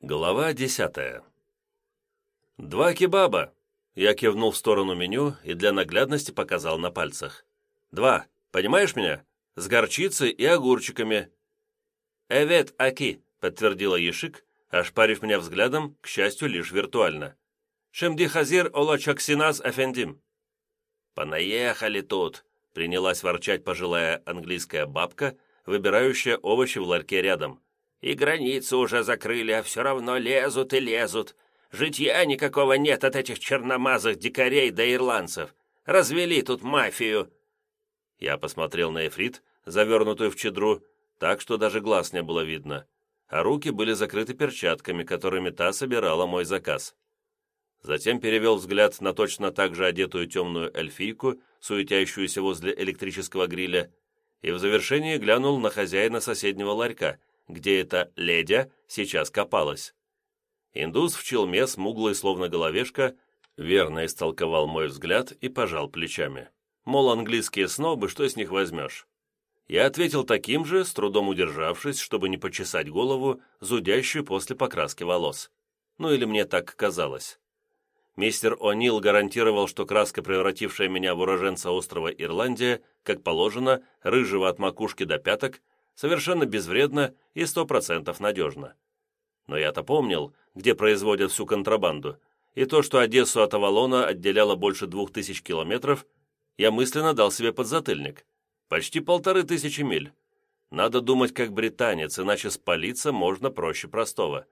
Глава десятая. «Два кебаба!» Я кивнул в сторону меню и для наглядности показал на пальцах. «Два, понимаешь меня? С горчицей и огурчиками». «Эвет аки», — подтвердила Ешик, ошпарив меня взглядом, к счастью, лишь виртуально. «Шемди хазир ола чаксинас эфендим». «Понаехали тут», — принялась ворчать пожилая английская бабка, выбирающая овощи в ларьке рядом. И границу уже закрыли, а все равно лезут и лезут. Житья никакого нет от этих черномазых дикарей да ирландцев. Развели тут мафию». Я посмотрел на эфрит, завернутую в чедру, так что даже глаз не было видно, а руки были закрыты перчатками, которыми та собирала мой заказ. Затем перевел взгляд на точно так же одетую темную эльфийку, суетящуюся возле электрического гриля, и в завершении глянул на хозяина соседнего ларька, где эта ледя сейчас копалась. Индус в челме, смуглый, словно головешка, верно истолковал мой взгляд и пожал плечами. Мол, английские снобы, что с них возьмешь? Я ответил таким же, с трудом удержавшись, чтобы не почесать голову, зудящую после покраски волос. Ну или мне так казалось. Мистер О'Нил гарантировал, что краска, превратившая меня в уроженца острова Ирландия, как положено, рыжего от макушки до пяток, совершенно безвредно и сто процентов надежно. Но я-то помнил, где производят всю контрабанду, и то, что Одессу от Авалона отделяло больше двух тысяч километров, я мысленно дал себе подзатыльник. Почти полторы тысячи миль. Надо думать как британец, иначе спалиться можно проще простого.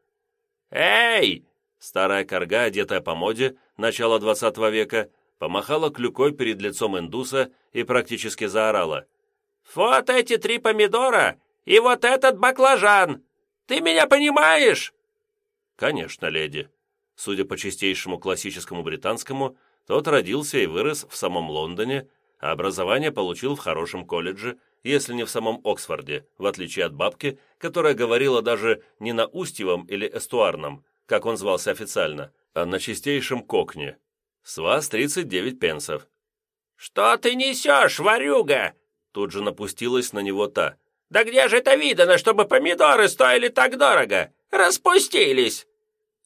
«Эй!» Старая корга, одетая по моде, начала двадцатого века, помахала клюкой перед лицом индуса и практически заорала. «Вот эти три помидора и вот этот баклажан! Ты меня понимаешь?» «Конечно, леди». Судя по чистейшему классическому британскому, тот родился и вырос в самом Лондоне, а образование получил в хорошем колледже, если не в самом Оксфорде, в отличие от бабки, которая говорила даже не на устьевом или эстуарном, как он звался официально, а на чистейшем кокне. С вас 39 пенсов. «Что ты несешь, ворюга?» Тут же напустилась на него та. «Да где же это видано, чтобы помидоры стоили так дорого? Распустились!»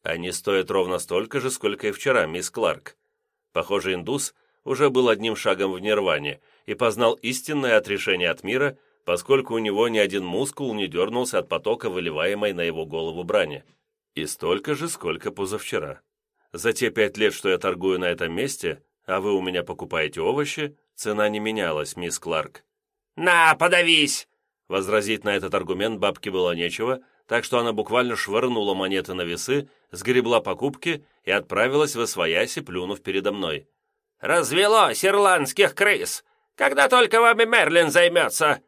«Они стоят ровно столько же, сколько и вчера, мисс Кларк». Похоже, индус уже был одним шагом в нирване и познал истинное отрешение от мира, поскольку у него ни один мускул не дернулся от потока, выливаемой на его голову брани. И столько же, сколько позавчера. За те пять лет, что я торгую на этом месте, а вы у меня покупаете овощи, цена не менялась, мисс Кларк. «На, подавись!» Возразить на этот аргумент бабке было нечего, так что она буквально швырнула монеты на весы, сгребла покупки и отправилась в освояси, плюнув передо мной. «Развелось ирландских крыс! Когда только вами Мерлин займется!»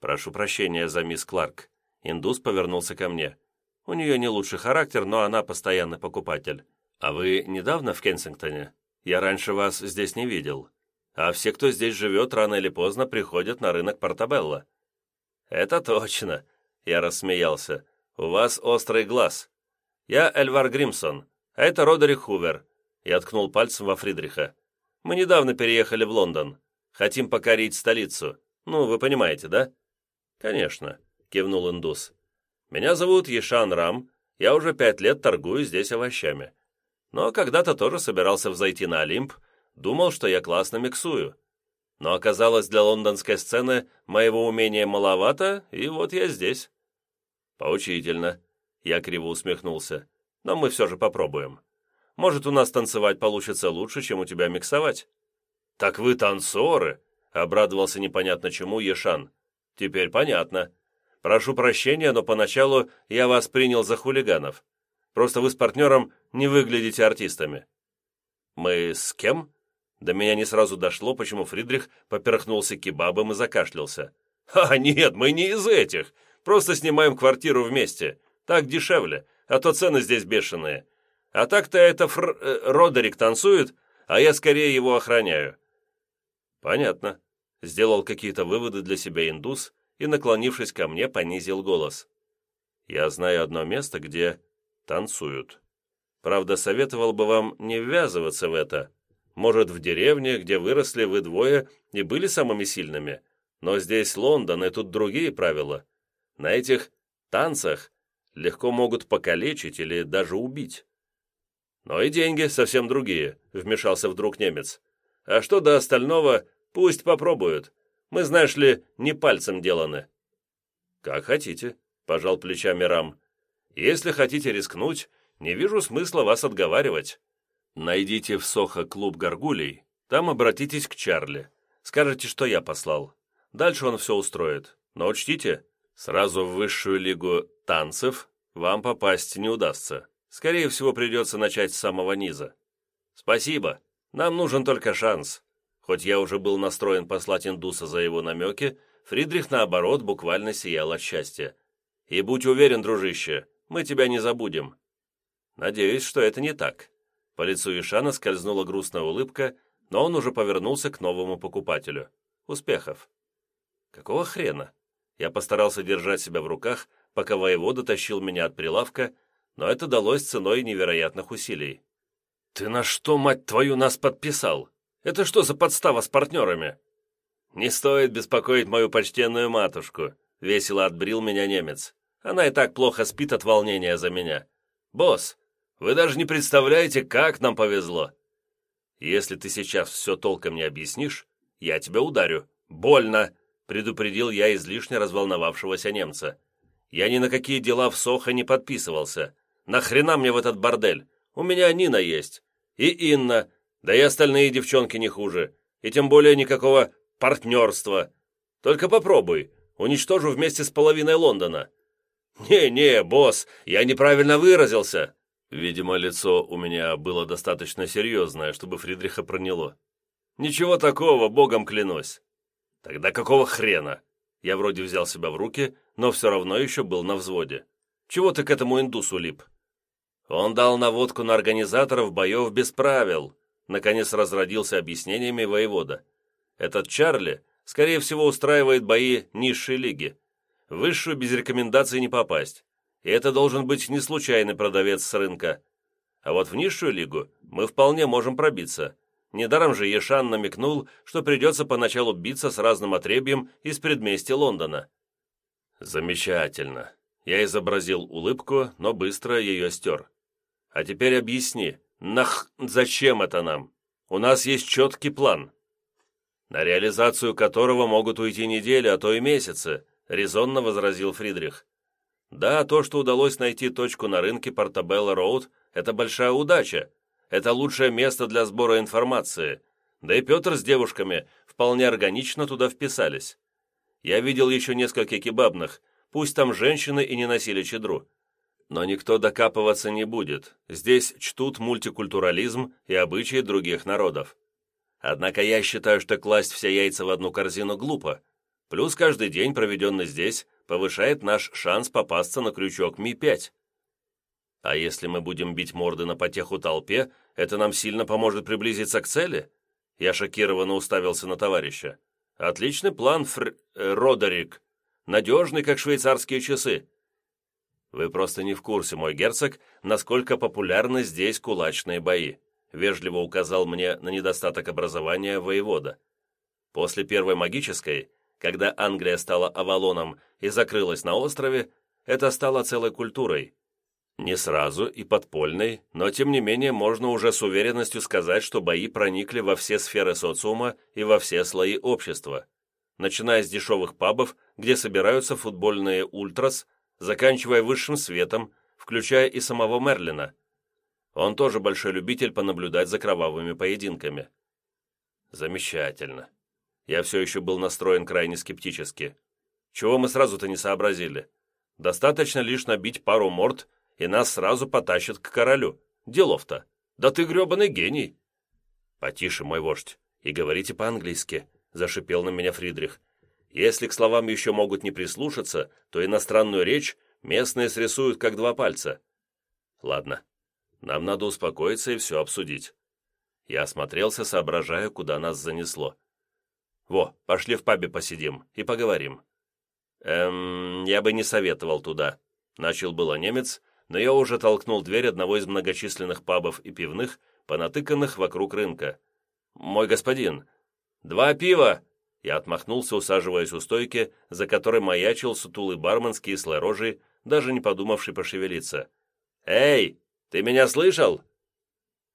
«Прошу прощения за мисс Кларк». Индус повернулся ко мне. «У нее не лучший характер, но она постоянный покупатель. А вы недавно в Кенсингтоне? Я раньше вас здесь не видел а все, кто здесь живет, рано или поздно приходят на рынок Портабелло». «Это точно», — я рассмеялся. «У вас острый глаз. Я Эльвар Гримсон, а это Родерик Хувер». Я ткнул пальцем во Фридриха. «Мы недавно переехали в Лондон. Хотим покорить столицу. Ну, вы понимаете, да?» «Конечно», — кивнул индус. «Меня зовут Ешан Рам. Я уже пять лет торгую здесь овощами. Но когда-то тоже собирался взойти на Олимп, Думал, что я классно миксую. Но оказалось, для лондонской сцены моего умения маловато, и вот я здесь. Поучительно. Я криво усмехнулся. Но мы все же попробуем. Может, у нас танцевать получится лучше, чем у тебя миксовать. Так вы танцоры? Обрадовался непонятно чему Ешан. Теперь понятно. Прошу прощения, но поначалу я вас принял за хулиганов. Просто вы с партнером не выглядите артистами». «Мы с кем?» До меня не сразу дошло, почему Фридрих поперхнулся кебабом и закашлялся. «А, нет, мы не из этих. Просто снимаем квартиру вместе. Так дешевле, а то цены здесь бешеные. А так-то это Фр... Э, Родерик танцует, а я скорее его охраняю». «Понятно». Сделал какие-то выводы для себя индус и, наклонившись ко мне, понизил голос. «Я знаю одно место, где танцуют. Правда, советовал бы вам не ввязываться в это» Может, в деревне, где выросли вы двое и были самыми сильными. Но здесь Лондон, и тут другие правила. На этих танцах легко могут покалечить или даже убить. Но и деньги совсем другие, вмешался вдруг немец. А что до остального, пусть попробуют. Мы, знаешь ли, не пальцем деланы. Как хотите, пожал плечами Рам. Если хотите рискнуть, не вижу смысла вас отговаривать. Найдите в Сохо клуб горгулей, там обратитесь к Чарли. Скажете, что я послал. Дальше он все устроит. Но учтите, сразу в высшую лигу танцев вам попасть не удастся. Скорее всего, придется начать с самого низа. Спасибо. Нам нужен только шанс. Хоть я уже был настроен послать индуса за его намеки, Фридрих, наоборот, буквально сиял от счастья. И будь уверен, дружище, мы тебя не забудем. Надеюсь, что это не так. По лицу Ишана скользнула грустная улыбка, но он уже повернулся к новому покупателю. Успехов. Какого хрена? Я постарался держать себя в руках, пока воевода тащил меня от прилавка, но это далось ценой невероятных усилий. «Ты на что, мать твою, нас подписал? Это что за подстава с партнерами?» «Не стоит беспокоить мою почтенную матушку», — весело отбрил меня немец. «Она и так плохо спит от волнения за меня. Босс, вы даже не представляете, как нам повезло. Если ты сейчас все толком не объяснишь, я тебя ударю. Больно!» — предупредил я излишне разволновавшегося немца. «Я ни на какие дела в Сохо не подписывался. Нахрена мне в этот бордель? У меня Нина есть. И Инна. Да и остальные девчонки не хуже. И тем более никакого партнерства. Только попробуй. Уничтожу вместе с половиной Лондона». «Не-не, босс, я неправильно выразился!» Видимо, лицо у меня было достаточно серьезное, чтобы Фридриха проняло. «Ничего такого, богом клянусь!» «Тогда какого хрена?» Я вроде взял себя в руки, но все равно еще был на взводе. «Чего ты к этому индусу лип?» Он дал наводку на организаторов боев без правил. Наконец разродился объяснениями воевода. Этот Чарли, скорее всего, устраивает бои низшей лиги. В высшую без рекомендаций не попасть. И это должен быть не случайный продавец с рынка. А вот в низшую лигу мы вполне можем пробиться. Недаром же Ешан намекнул, что придется поначалу биться с разным отребьем из предместья Лондона. Замечательно. Я изобразил улыбку, но быстро ее стер. А теперь объясни, нах, зачем это нам? У нас есть четкий план, на реализацию которого могут уйти недели, а то и месяцы, резонно возразил Фридрих. Да, то, что удалось найти точку на рынке Портабелла Роуд, это большая удача. Это лучшее место для сбора информации. Да и Петр с девушками вполне органично туда вписались. Я видел еще несколько кебабных, пусть там женщины и не носили чедру. Но никто докапываться не будет. Здесь чтут мультикультурализм и обычаи других народов. Однако я считаю, что класть все яйца в одну корзину глупо. Плюс каждый день, проведенный здесь, повышает наш шанс попасться на крючок Ми-5. А если мы будем бить морды на потеху толпе, это нам сильно поможет приблизиться к цели? Я шокированно уставился на товарища. Отличный план, Фр... Э, Родерик. Надежный, как швейцарские часы. Вы просто не в курсе, мой герцог, насколько популярны здесь кулачные бои. Вежливо указал мне на недостаток образования воевода. После первой магической когда Англия стала Авалоном и закрылась на острове, это стало целой культурой. Не сразу и подпольной, но тем не менее можно уже с уверенностью сказать, что бои проникли во все сферы социума и во все слои общества. Начиная с дешевых пабов, где собираются футбольные ультрас, заканчивая высшим светом, включая и самого Мерлина. Он тоже большой любитель понаблюдать за кровавыми поединками. Замечательно. Я все еще был настроен крайне скептически. Чего мы сразу-то не сообразили? Достаточно лишь набить пару морд, и нас сразу потащат к королю. Делов-то. Да ты гребаный гений!» «Потише, мой вождь, и говорите по-английски», — зашипел на меня Фридрих. «Если к словам еще могут не прислушаться, то иностранную речь местные срисуют как два пальца». «Ладно, нам надо успокоиться и все обсудить». Я осмотрелся, соображая, куда нас занесло. Во, пошли в пабе посидим и поговорим». «Эм, я бы не советовал туда», — начал было немец, но я уже толкнул дверь одного из многочисленных пабов и пивных, понатыканных вокруг рынка. «Мой господин!» «Два пива!» Я отмахнулся, усаживаясь у стойки, за которой маячил сутулый бармен с кислой рожей, даже не подумавший пошевелиться. «Эй, ты меня слышал?»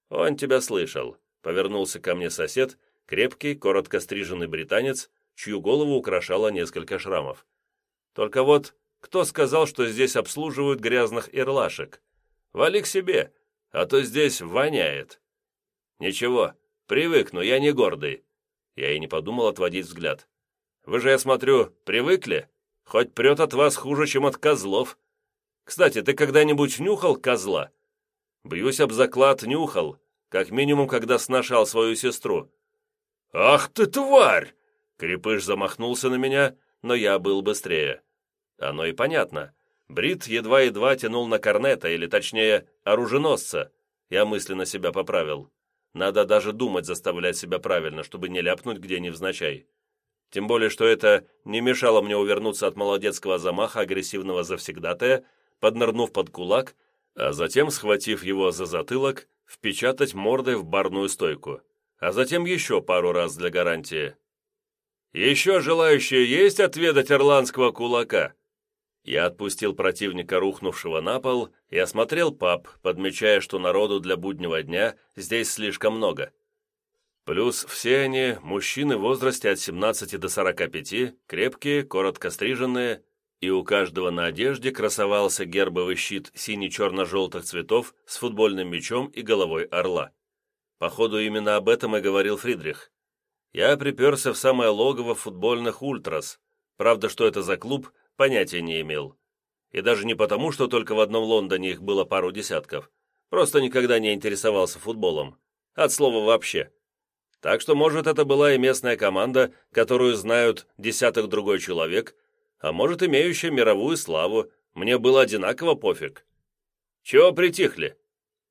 «Он тебя слышал», — повернулся ко мне сосед, крепкий, коротко стриженный британец, чью голову украшало несколько шрамов. «Только вот кто сказал, что здесь обслуживают грязных ирлашек? Вали к себе, а то здесь воняет». «Ничего, привыкну, я не гордый». Я и не подумал отводить взгляд. «Вы же, я смотрю, привыкли? Хоть прет от вас хуже, чем от козлов. Кстати, ты когда-нибудь нюхал козла?» «Бьюсь об заклад, нюхал, как минимум, когда сношал свою сестру». «Ах ты, тварь!» Крепыш замахнулся на меня, но я был быстрее. Оно и понятно. Брит едва-едва тянул на корнета, или точнее, оруженосца. Я мысленно себя поправил. Надо даже думать заставлять себя правильно, чтобы не ляпнуть где невзначай. Тем более, что это не мешало мне увернуться от молодецкого замаха агрессивного завсегдатая, поднырнув под кулак, а затем, схватив его за затылок, впечатать мордой в барную стойку, а затем еще пару раз для гарантии. «Еще желающие есть отведать ирландского кулака?» Я отпустил противника, рухнувшего на пол, и осмотрел паб, подмечая, что народу для буднего дня здесь слишком много. Плюс все они, мужчины в возрасте от 17 до 45, крепкие, коротко стриженные, и у каждого на одежде красовался гербовый щит сине-черно-желтых цветов с футбольным мячом и головой орла. Походу, именно об этом и говорил Фридрих. Я приперся в самое логово футбольных «Ультрас». Правда, что это за клуб, понятия не имел. И даже не потому, что только в одном Лондоне их было пару десятков. Просто никогда не интересовался футболом. От слова «вообще». Так что, может, это была и местная команда, которую знают десяток другой человек, а может, имеющая мировую славу. Мне было одинаково пофиг. «Чего притихли?»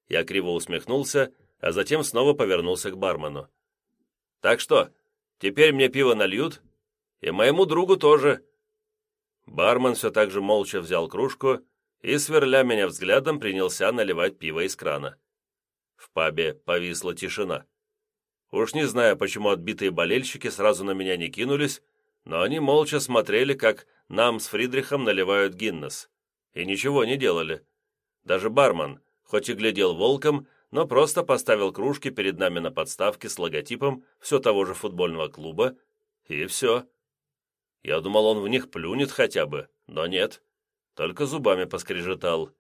Я криво усмехнулся, а затем снова повернулся к бармену. «Так что, теперь мне пиво нальют? И моему другу тоже. Бармен все так же молча взял кружку и, сверля меня взглядом, принялся наливать пиво из крана. В пабе повисла тишина. Уж не знаю, почему отбитые болельщики сразу на меня не кинулись, но они молча смотрели, как нам с Фридрихом наливают Гиннес. И ничего не делали. Даже бармен, хоть и глядел волком, но просто поставил кружки перед нами на подставке с логотипом все того же футбольного клуба, и все. Я думал, он в них плюнет хотя бы, но нет. Только зубами поскрежетал.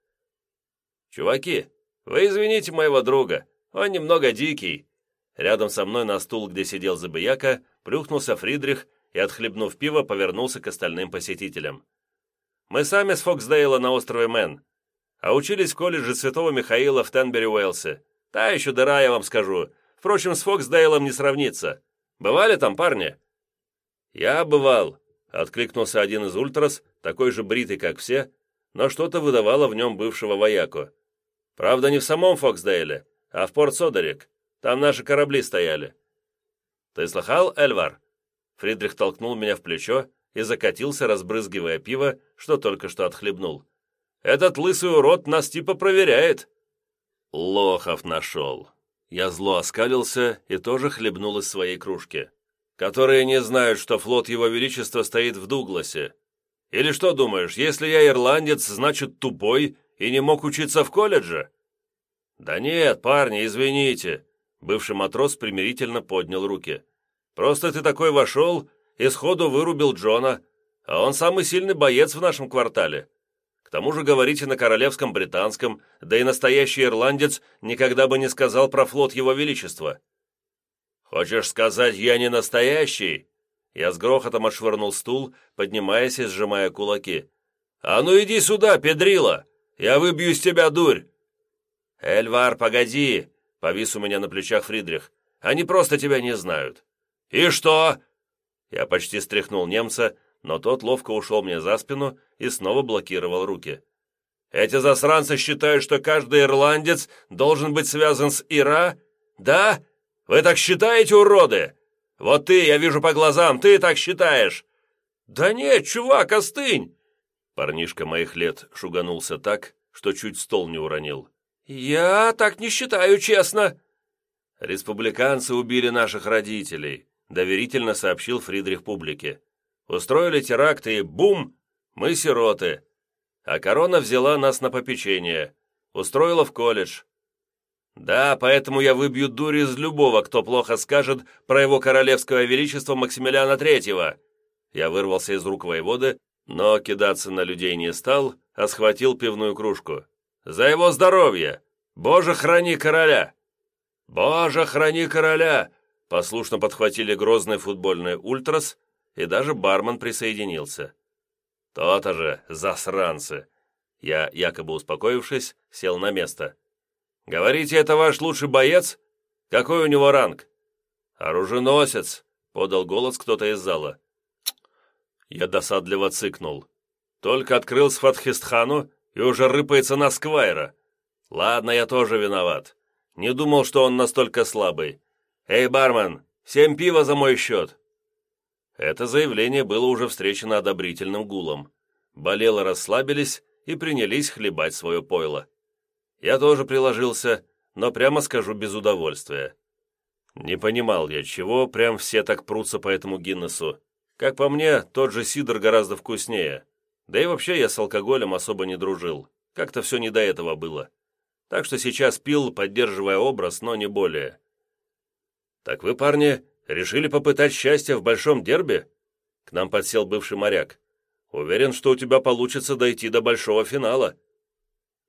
«Чуваки, вы извините моего друга, он немного дикий». Рядом со мной на стул, где сидел Забияка, плюхнулся Фридрих и, отхлебнув пиво, повернулся к остальным посетителям. «Мы сами с Фоксдейла на острове Мэн, а учились в колледже Святого Михаила в Тенбери, Уэлсе. Та еще дыра, я вам скажу. Впрочем, с Фоксдейлом не сравнится. Бывали там, парни?» «Я бывал», Откликнулся один из ультрас, такой же бритый, как все, но что-то выдавало в нем бывшего вояку. Правда, не в самом Фоксдейле, а в порт Содерик. Там наши корабли стояли. «Ты слыхал, Эльвар?» Фридрих толкнул меня в плечо и закатился, разбрызгивая пиво, что только что отхлебнул. «Этот лысый урод нас типа проверяет!» Лохов нашел. Я зло оскалился и тоже хлебнул из своей кружки которые не знают, что флот Его Величества стоит в Дугласе. Или что думаешь, если я ирландец, значит тупой и не мог учиться в колледже?» «Да нет, парни, извините», — бывший матрос примирительно поднял руки. «Просто ты такой вошел и сходу вырубил Джона, а он самый сильный боец в нашем квартале. Тому же говорите на королевском британском, да и настоящий ирландец никогда бы не сказал про флот Его Величества. «Хочешь сказать, я не настоящий?» Я с грохотом отшвырнул стул, поднимаясь и сжимая кулаки. «А ну иди сюда, педрила! Я выбью из тебя дурь!» «Эльвар, погоди!» — повис у меня на плечах Фридрих. «Они просто тебя не знают». «И что?» Я почти стряхнул немца, но тот ловко ушел мне за спину и снова блокировал руки. «Эти засранцы считают, что каждый ирландец должен быть связан с Ира? Да? Вы так считаете, уроды? Вот ты, я вижу по глазам, ты так считаешь!» «Да нет, чувак, остынь!» Парнишка моих лет шуганулся так, что чуть стол не уронил. «Я так не считаю, честно!» «Республиканцы убили наших родителей», — доверительно сообщил Фридрих публике. «Устроили теракт и бум! Мы сироты. а корона взяла нас на попечение, устроила в колледж. Да, поэтому я выбью дурь из любого, кто плохо скажет про его королевское величество Максимилиана Третьего. Я вырвался из рук воеводы, но кидаться на людей не стал, а схватил пивную кружку. «За его здоровье! Боже, храни короля!» «Боже, храни короля!» Послушно подхватили грозные футбольные ультрас, и даже бармен присоединился. «То-то же, засранцы!» Я, якобы успокоившись, сел на место. «Говорите, это ваш лучший боец? Какой у него ранг?» «Оруженосец», — подал голос кто-то из зала. Я досадливо цыкнул. Только открыл с Фатхистхану и уже рыпается на Сквайра. Ладно, я тоже виноват. Не думал, что он настолько слабый. Эй, бармен, семь пива за мой счет. Это заявление было уже встречено одобрительным гулом. Болело расслабились и принялись хлебать свое пойло. Я тоже приложился, но прямо скажу без удовольствия. Не понимал я, чего прям все так прутся по этому Гиннесу. Как по мне, тот же сидр гораздо вкуснее. Да и вообще я с алкоголем особо не дружил. Как-то все не до этого было. Так что сейчас пил, поддерживая образ, но не более. «Так вы, парни, решили попытать счастье в большом дерби?» К нам подсел бывший моряк. «Уверен, что у тебя получится дойти до большого финала».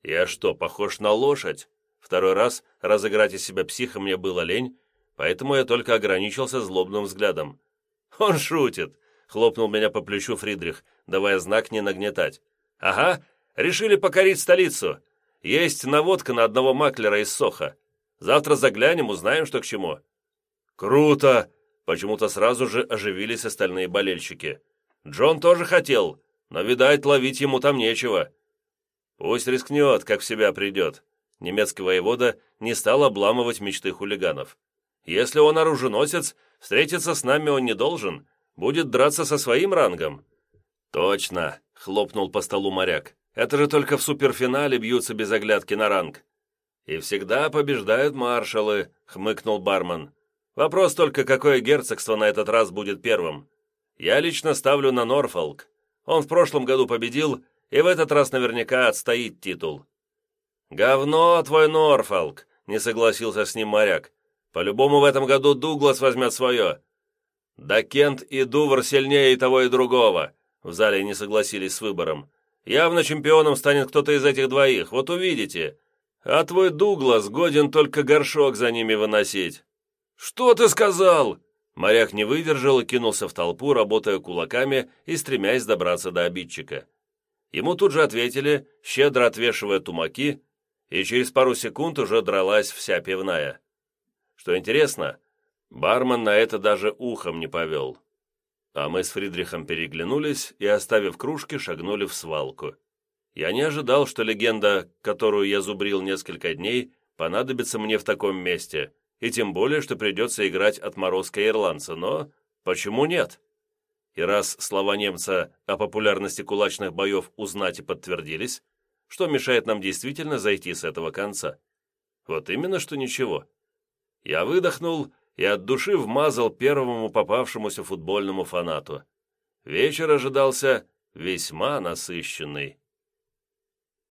«Я что, похож на лошадь?» Второй раз разыграть из себя психа мне было лень, поэтому я только ограничился злобным взглядом. «Он шутит!» — хлопнул меня по плечу Фридрих, давая знак не нагнетать. «Ага, решили покорить столицу. Есть наводка на одного маклера из Соха. Завтра заглянем, узнаем, что к чему». «Круто!» — почему-то сразу же оживились остальные болельщики. «Джон тоже хотел, но, видать, ловить ему там нечего». Пусть рискнет, как в себя придет. Немецкий воевода не стал обламывать мечты хулиганов. Если он оруженосец, встретиться с нами он не должен, будет драться со своим рангом. Точно, хлопнул по столу моряк. Это же только в суперфинале бьются без оглядки на ранг. И всегда побеждают маршалы, хмыкнул бармен. Вопрос только, какое герцогство на этот раз будет первым. Я лично ставлю на Норфолк. Он в прошлом году победил, и в этот раз наверняка отстоит титул. «Говно твой Норфолк!» — не согласился с ним моряк. «По-любому в этом году Дуглас возьмет свое». «Да Кент и Дувр сильнее и того, и другого!» В зале не согласились с выбором. «Явно чемпионом станет кто-то из этих двоих, вот увидите. А твой Дуглас годен только горшок за ними выносить». «Что ты сказал?» Моряк не выдержал и кинулся в толпу, работая кулаками и стремясь добраться до обидчика. Ему тут же ответили, щедро отвешивая тумаки, и через пару секунд уже дралась вся пивная. Что интересно, бармен на это даже ухом не повел. А мы с Фридрихом переглянулись и, оставив кружки, шагнули в свалку. Я не ожидал, что легенда, которую я зубрил несколько дней, понадобится мне в таком месте, и тем более, что придется играть отморозка ирландца, но почему нет? И раз слова немца о популярности кулачных боев узнать и подтвердились, что мешает нам действительно зайти с этого конца? Вот именно, что ничего. Я выдохнул и от души вмазал первому попавшемуся футбольному фанату. Вечер ожидался весьма насыщенный.